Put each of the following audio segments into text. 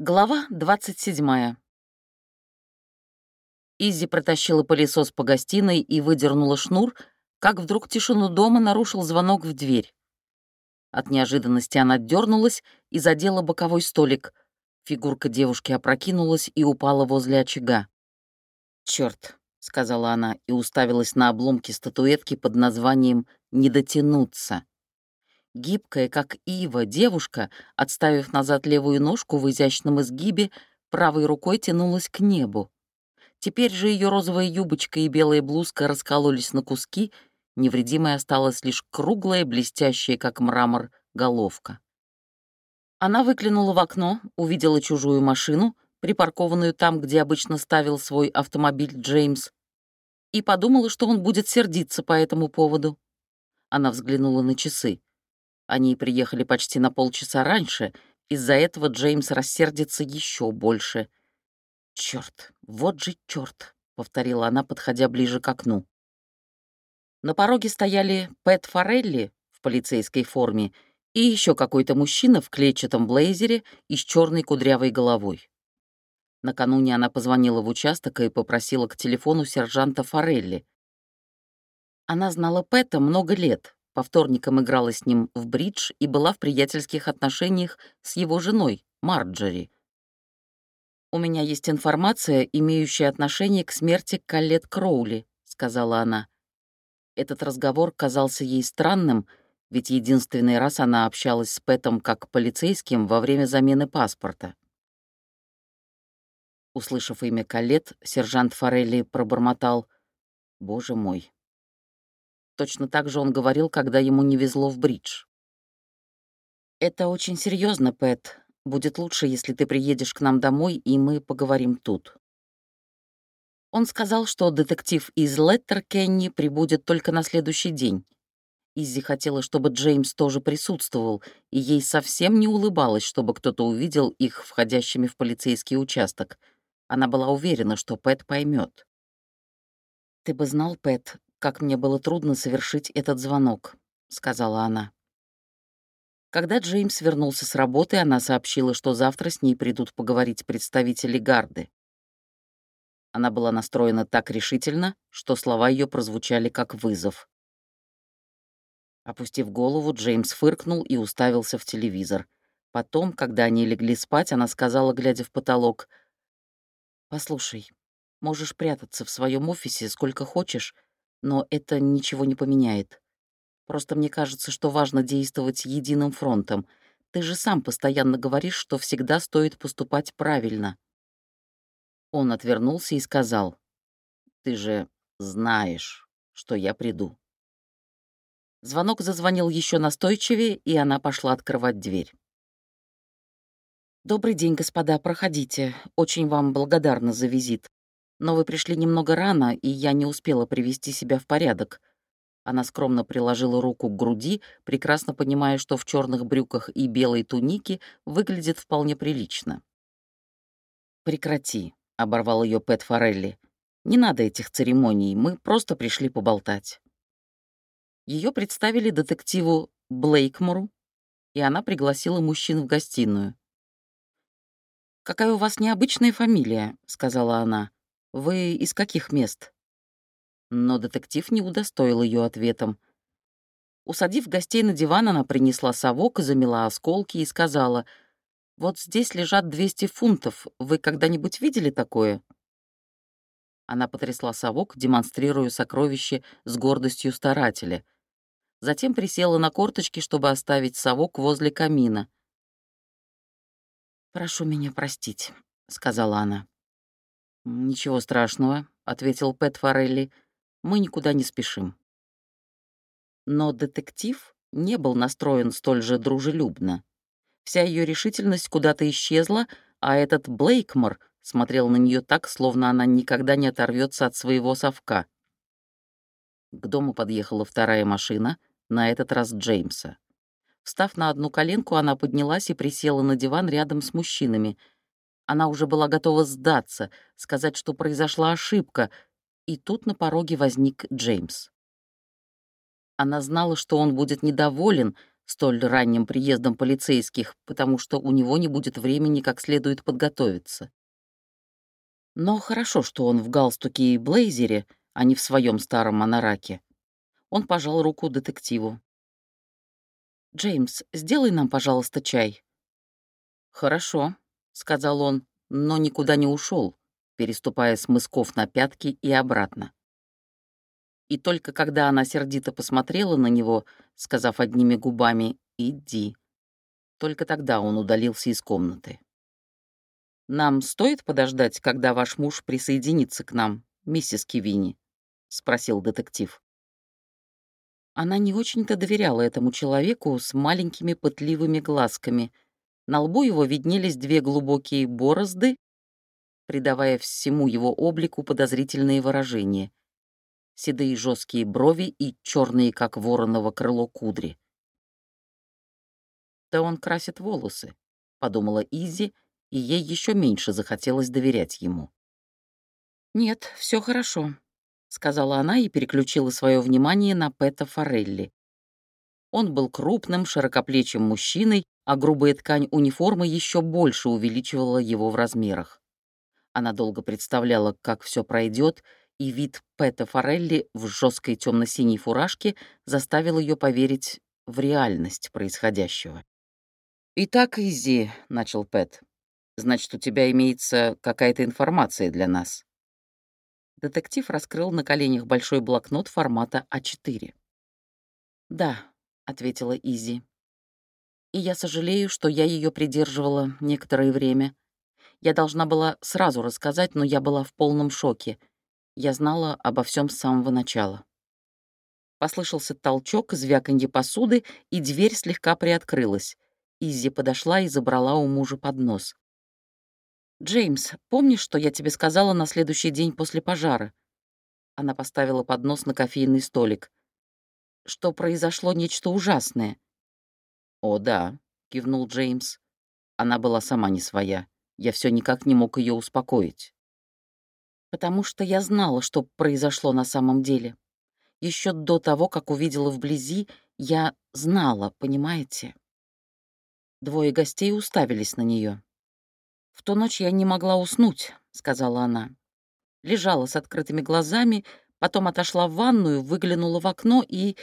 Глава 27. Изи протащила пылесос по гостиной и выдернула шнур, как вдруг тишину дома нарушил звонок в дверь. От неожиданности она дернулась и задела боковой столик. Фигурка девушки опрокинулась и упала возле очага. «Чёрт», — сказала она и уставилась на обломки статуэтки под названием «Не дотянуться». Гибкая, как ива, девушка, отставив назад левую ножку в изящном изгибе, правой рукой тянулась к небу. Теперь же ее розовая юбочка и белая блузка раскололись на куски, невредимой осталась лишь круглая, блестящая, как мрамор, головка. Она выглянула в окно, увидела чужую машину, припаркованную там, где обычно ставил свой автомобиль Джеймс, и подумала, что он будет сердиться по этому поводу. Она взглянула на часы. Они приехали почти на полчаса раньше, из-за этого Джеймс рассердится еще больше. Черт, вот же черт, повторила она, подходя ближе к окну. На пороге стояли Пэт Форелли в полицейской форме и еще какой-то мужчина в клетчатом блейзере и с черной кудрявой головой. Накануне она позвонила в участок и попросила к телефону сержанта Форелли. Она знала Пэта много лет, по вторникам играла с ним в бридж и была в приятельских отношениях с его женой, Марджери. «У меня есть информация, имеющая отношение к смерти Каллет Кроули», — сказала она. Этот разговор казался ей странным, ведь единственный раз она общалась с Пэтом как полицейским во время замены паспорта. Услышав имя Калет, сержант Форелли пробормотал «Боже мой, Точно так же он говорил, когда ему не везло в бридж. «Это очень серьезно, Пэт. Будет лучше, если ты приедешь к нам домой, и мы поговорим тут». Он сказал, что детектив из Леттеркенни прибудет только на следующий день. Изи хотела, чтобы Джеймс тоже присутствовал, и ей совсем не улыбалось, чтобы кто-то увидел их входящими в полицейский участок. Она была уверена, что Пэт поймет. «Ты бы знал, Пэт, как мне было трудно совершить этот звонок», — сказала она. Когда Джеймс вернулся с работы, она сообщила, что завтра с ней придут поговорить представители гарды. Она была настроена так решительно, что слова ее прозвучали как вызов. Опустив голову, Джеймс фыркнул и уставился в телевизор. Потом, когда они легли спать, она сказала, глядя в потолок, «Послушай, можешь прятаться в своем офисе сколько хочешь, но это ничего не поменяет. Просто мне кажется, что важно действовать единым фронтом. Ты же сам постоянно говоришь, что всегда стоит поступать правильно. Он отвернулся и сказал, «Ты же знаешь, что я приду». Звонок зазвонил еще настойчивее, и она пошла открывать дверь. «Добрый день, господа, проходите. Очень вам благодарна за визит но вы пришли немного рано, и я не успела привести себя в порядок». Она скромно приложила руку к груди, прекрасно понимая, что в черных брюках и белой тунике выглядит вполне прилично. «Прекрати», — оборвал ее Пэт Форелли. «Не надо этих церемоний, мы просто пришли поболтать». Ее представили детективу Блейкмору, и она пригласила мужчин в гостиную. «Какая у вас необычная фамилия», — сказала она. Вы из каких мест?» Но детектив не удостоил ее ответом. Усадив гостей на диван, она принесла совок, замела осколки и сказала, «Вот здесь лежат 200 фунтов. Вы когда-нибудь видели такое?» Она потрясла совок, демонстрируя сокровище с гордостью старателя. Затем присела на корточки, чтобы оставить совок возле камина. «Прошу меня простить», — сказала она. «Ничего страшного», — ответил Пэт Форелли. «Мы никуда не спешим». Но детектив не был настроен столь же дружелюбно. Вся ее решительность куда-то исчезла, а этот Блейкмор смотрел на нее так, словно она никогда не оторвется от своего совка. К дому подъехала вторая машина, на этот раз Джеймса. Встав на одну коленку, она поднялась и присела на диван рядом с мужчинами — она уже была готова сдаться, сказать, что произошла ошибка, и тут на пороге возник Джеймс. Она знала, что он будет недоволен, столь ранним приездом полицейских, потому что у него не будет времени как следует подготовиться. Но хорошо, что он в галстуке и блейзере, а не в своем старом монораке. Он пожал руку детективу. «Джеймс, сделай нам, пожалуйста, чай». «Хорошо», — сказал он, но никуда не ушел, переступая с мысков на пятки и обратно. И только когда она сердито посмотрела на него, сказав одними губами «иди», только тогда он удалился из комнаты. «Нам стоит подождать, когда ваш муж присоединится к нам, миссис Кивини?» — спросил детектив. Она не очень-то доверяла этому человеку с маленькими пытливыми глазками. На лбу его виднелись две глубокие борозды, придавая всему его облику подозрительные выражения. Седые жесткие брови и черные, как вороново крыло, кудри. «Да он красит волосы», — подумала Изи, — и ей еще меньше захотелось доверять ему. «Нет, все хорошо», — сказала она и переключила свое внимание на Пэта Форелли. Он был крупным, широкоплечим мужчиной, а грубая ткань униформы еще больше увеличивала его в размерах. Она долго представляла, как все пройдет, и вид Пэта Форелли в жесткой темно-синей фуражке заставил ее поверить в реальность происходящего. «Итак, Изи», — начал Пэт, Значит, у тебя имеется какая-то информация для нас». Детектив раскрыл на коленях большой блокнот формата А4. «Да», — ответила Изи. «И я сожалею, что я ее придерживала некоторое время. Я должна была сразу рассказать, но я была в полном шоке. Я знала обо всем с самого начала». Послышался толчок, звяканье посуды, и дверь слегка приоткрылась. Изи подошла и забрала у мужа поднос. «Джеймс, помнишь, что я тебе сказала на следующий день после пожара?» Она поставила поднос на кофейный столик. «Что произошло нечто ужасное». «О, да», — кивнул Джеймс. Она была сама не своя. Я все никак не мог ее успокоить. «Потому что я знала, что произошло на самом деле. Еще до того, как увидела вблизи, я знала, понимаете?» Двое гостей уставились на нее. «В ту ночь я не могла уснуть», — сказала она. Лежала с открытыми глазами, потом отошла в ванную, выглянула в окно и...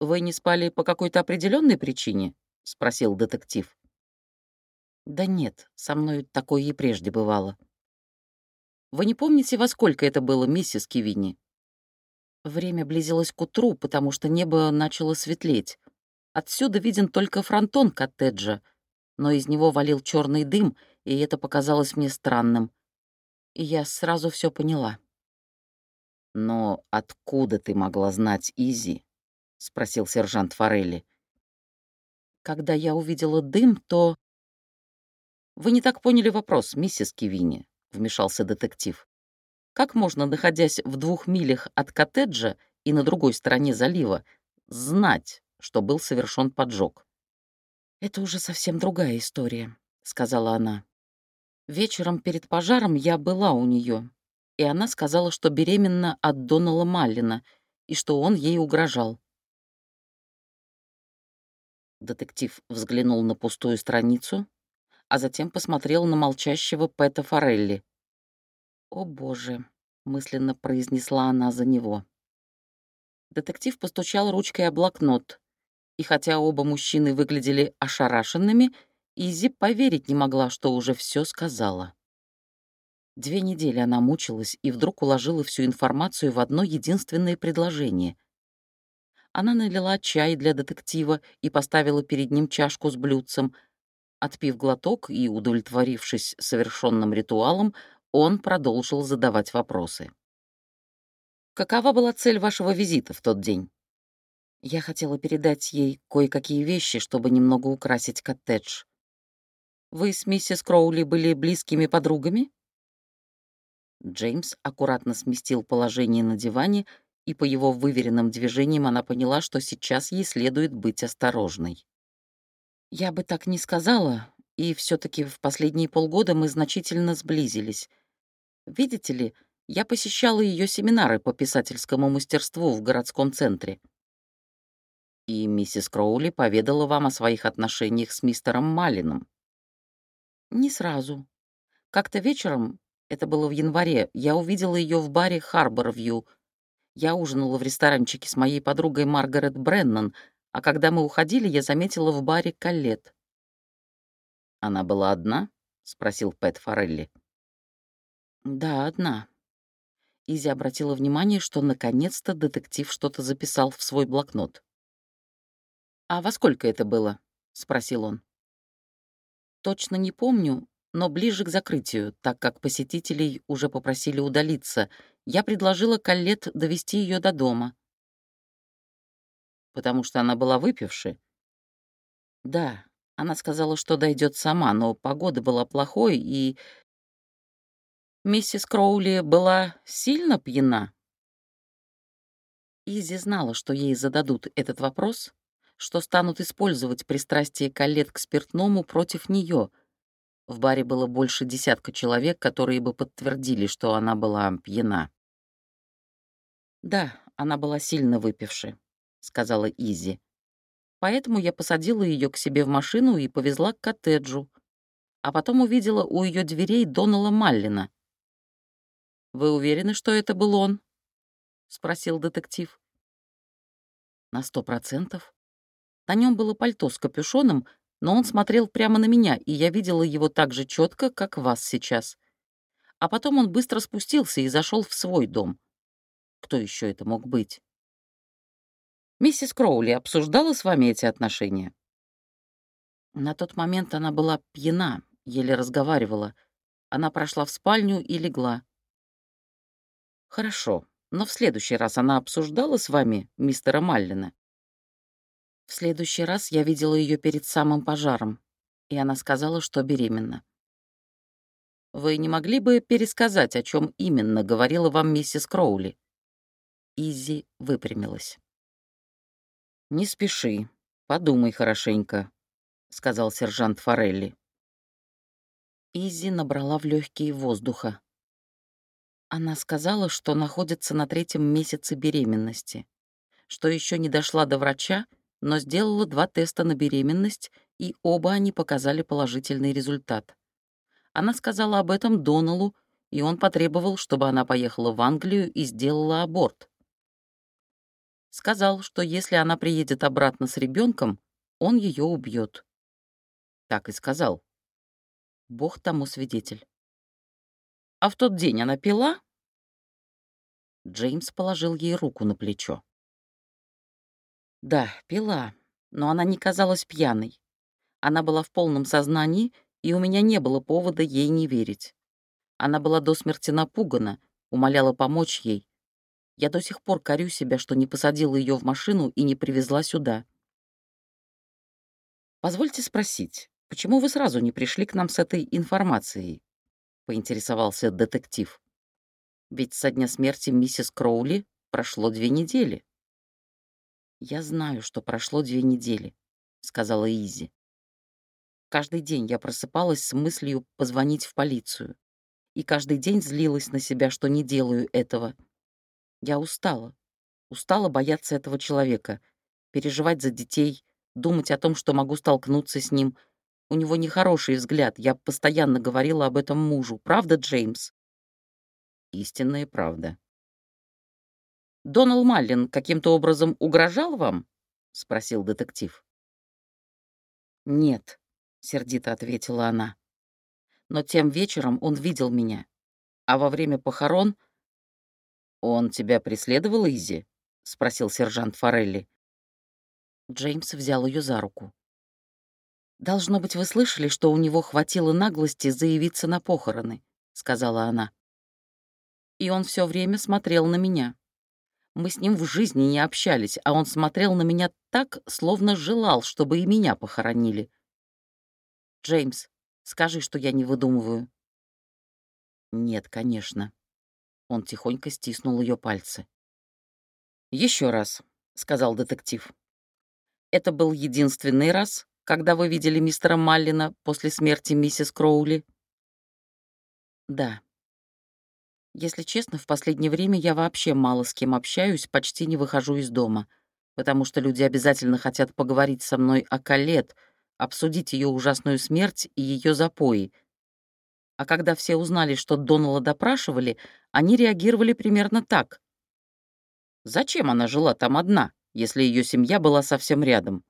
«Вы не спали по какой-то определенной причине?» — спросил детектив. «Да нет, со мной такое и прежде бывало». «Вы не помните, во сколько это было, миссис Кивини?» Время близилось к утру, потому что небо начало светлеть. Отсюда виден только фронтон коттеджа — но из него валил черный дым, и это показалось мне странным. И я сразу все поняла. «Но откуда ты могла знать Изи?» — спросил сержант Форелли. «Когда я увидела дым, то...» «Вы не так поняли вопрос, миссис Кивини», — вмешался детектив. «Как можно, находясь в двух милях от коттеджа и на другой стороне залива, знать, что был совершен поджог?» «Это уже совсем другая история», — сказала она. «Вечером перед пожаром я была у нее, и она сказала, что беременна от Донала Маллина и что он ей угрожал». Детектив взглянул на пустую страницу, а затем посмотрел на молчащего Пэта Форелли. «О, боже!» — мысленно произнесла она за него. Детектив постучал ручкой о блокнот, и хотя оба мужчины выглядели ошарашенными, Изи поверить не могла, что уже все сказала. Две недели она мучилась и вдруг уложила всю информацию в одно единственное предложение. Она налила чай для детектива и поставила перед ним чашку с блюдцем. Отпив глоток и удовлетворившись совершенным ритуалом, он продолжил задавать вопросы. «Какова была цель вашего визита в тот день?» Я хотела передать ей кое-какие вещи, чтобы немного украсить коттедж. Вы с миссис Кроули были близкими подругами? Джеймс аккуратно сместил положение на диване, и по его выверенным движениям она поняла, что сейчас ей следует быть осторожной. Я бы так не сказала, и все таки в последние полгода мы значительно сблизились. Видите ли, я посещала ее семинары по писательскому мастерству в городском центре. И миссис Кроули поведала вам о своих отношениях с мистером Малином. Не сразу. Как-то вечером, это было в январе, я увидела ее в баре Харбор-Вью. Я ужинала в ресторанчике с моей подругой Маргарет Бреннан, а когда мы уходили, я заметила в баре Каллет. «Она была одна?» — спросил Пэт Форелли. «Да, одна». Изи обратила внимание, что наконец-то детектив что-то записал в свой блокнот. «А во сколько это было?» — спросил он. «Точно не помню, но ближе к закрытию, так как посетителей уже попросили удалиться, я предложила Каллет довести ее до дома». «Потому что она была выпившей?» «Да, она сказала, что дойдет сама, но погода была плохой, и...» «Миссис Кроули была сильно пьяна?» Изи знала, что ей зададут этот вопрос, что станут использовать пристрастие Калет к спиртному против нее. В баре было больше десятка человек, которые бы подтвердили, что она была пьяна. «Да, она была сильно выпившей», — сказала Изи. «Поэтому я посадила ее к себе в машину и повезла к коттеджу, а потом увидела у ее дверей Донала Маллина». «Вы уверены, что это был он?» — спросил детектив. «На сто процентов. На нем было пальто с капюшоном, но он смотрел прямо на меня, и я видела его так же четко, как вас сейчас. А потом он быстро спустился и зашел в свой дом. Кто еще это мог быть? Миссис Кроули обсуждала с вами эти отношения? На тот момент она была пьяна, еле разговаривала. Она прошла в спальню и легла. Хорошо, но в следующий раз она обсуждала с вами мистера Маллина? В следующий раз я видела ее перед самым пожаром, и она сказала, что беременна. Вы не могли бы пересказать, о чем именно говорила вам миссис Кроули? Изи выпрямилась. «Не спеши, подумай хорошенько», — сказал сержант Форелли. Изи набрала в легкие воздуха. Она сказала, что находится на третьем месяце беременности, что еще не дошла до врача но сделала два теста на беременность, и оба они показали положительный результат. Она сказала об этом Доналу, и он потребовал, чтобы она поехала в Англию и сделала аборт. Сказал, что если она приедет обратно с ребенком, он ее убьет. Так и сказал. Бог тому свидетель. А в тот день она пила? Джеймс положил ей руку на плечо. Да, пила, но она не казалась пьяной. Она была в полном сознании, и у меня не было повода ей не верить. Она была до смерти напугана, умоляла помочь ей. Я до сих пор корю себя, что не посадила ее в машину и не привезла сюда. «Позвольте спросить, почему вы сразу не пришли к нам с этой информацией?» — поинтересовался детектив. «Ведь со дня смерти миссис Кроули прошло две недели». «Я знаю, что прошло две недели», — сказала Изи. Каждый день я просыпалась с мыслью позвонить в полицию. И каждый день злилась на себя, что не делаю этого. Я устала. Устала бояться этого человека, переживать за детей, думать о том, что могу столкнуться с ним. У него нехороший взгляд, я постоянно говорила об этом мужу. Правда, Джеймс? Истинная правда. Донал Маллин каким-то образом угрожал вам?» — спросил детектив. «Нет», — сердито ответила она. «Но тем вечером он видел меня. А во время похорон...» «Он тебя преследовал, Изи?» — спросил сержант Форелли. Джеймс взял ее за руку. «Должно быть, вы слышали, что у него хватило наглости заявиться на похороны», — сказала она. «И он все время смотрел на меня. Мы с ним в жизни не общались, а он смотрел на меня так, словно желал, чтобы и меня похоронили. «Джеймс, скажи, что я не выдумываю». «Нет, конечно». Он тихонько стиснул ее пальцы. Еще раз», — сказал детектив. «Это был единственный раз, когда вы видели мистера Маллина после смерти миссис Кроули?» «Да», если честно, в последнее время я вообще мало с кем общаюсь, почти не выхожу из дома. потому что люди обязательно хотят поговорить со мной о Калет, обсудить ее ужасную смерть и ее запои. А когда все узнали, что Донала допрашивали, они реагировали примерно так. Зачем она жила там одна, если ее семья была совсем рядом?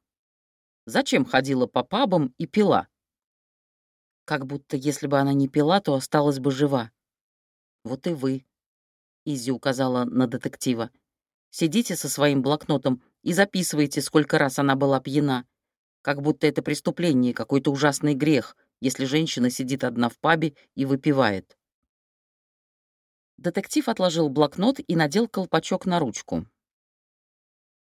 Зачем ходила по пабам и пила? Как будто если бы она не пила, то осталась бы жива. Вот и вы. Изи указала на детектива. Сидите со своим блокнотом и записывайте, сколько раз она была пьяна. Как будто это преступление, какой-то ужасный грех, если женщина сидит одна в пабе и выпивает. Детектив отложил блокнот и надел колпачок на ручку.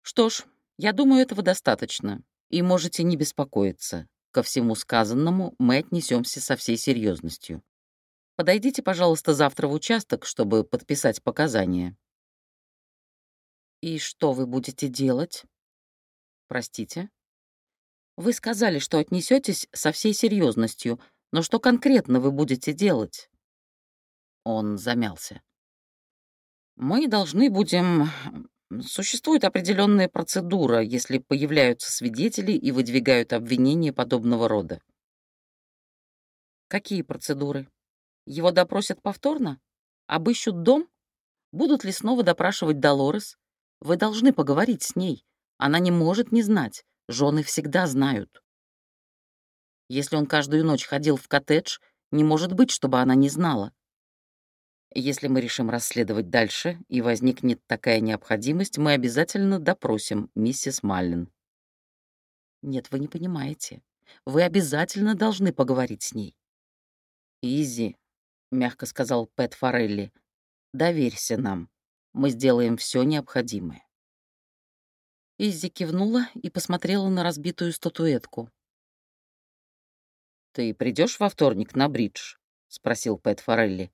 «Что ж, я думаю, этого достаточно, и можете не беспокоиться. Ко всему сказанному мы отнесемся со всей серьезностью. Подойдите, пожалуйста, завтра в участок, чтобы подписать показания». «И что вы будете делать?» «Простите?» «Вы сказали, что отнесетесь со всей серьезностью, но что конкретно вы будете делать?» Он замялся. «Мы должны будем... Существует определенная процедура, если появляются свидетели и выдвигают обвинения подобного рода». «Какие процедуры? Его допросят повторно? Обыщут дом? Будут ли снова допрашивать Долорес? Вы должны поговорить с ней. Она не может не знать. Жены всегда знают. Если он каждую ночь ходил в коттедж, не может быть, чтобы она не знала. Если мы решим расследовать дальше и возникнет такая необходимость, мы обязательно допросим миссис Маллин. Нет, вы не понимаете. Вы обязательно должны поговорить с ней. Изи, мягко сказал Пэт Форелли, доверься нам. Мы сделаем все необходимое». Иззи кивнула и посмотрела на разбитую статуэтку. «Ты придешь во вторник на бридж?» — спросил Пэт Форелли.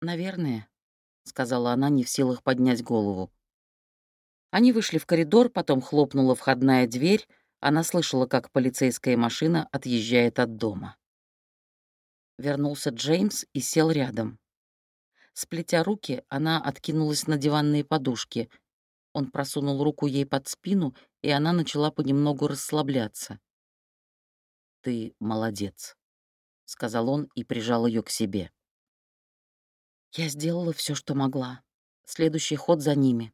«Наверное», — сказала она, не в силах поднять голову. Они вышли в коридор, потом хлопнула входная дверь, она слышала, как полицейская машина отъезжает от дома. Вернулся Джеймс и сел рядом. Сплетя руки, она откинулась на диванные подушки. Он просунул руку ей под спину, и она начала понемногу расслабляться. «Ты молодец», — сказал он и прижал ее к себе. «Я сделала все, что могла. Следующий ход за ними».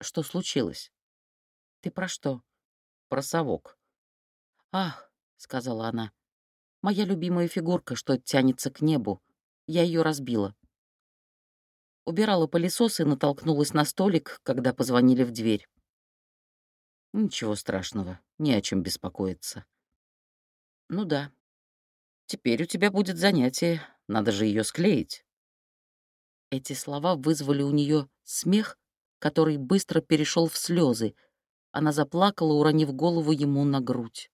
«Что случилось?» «Ты про что?» «Про совок». «Ах», — сказала она, — «моя любимая фигурка, что тянется к небу. Я ее разбила. Убирала пылесос и натолкнулась на столик, когда позвонили в дверь. Ничего страшного, не о чем беспокоиться. Ну да. Теперь у тебя будет занятие, надо же ее склеить. Эти слова вызвали у нее смех, который быстро перешел в слезы. Она заплакала, уронив голову ему на грудь.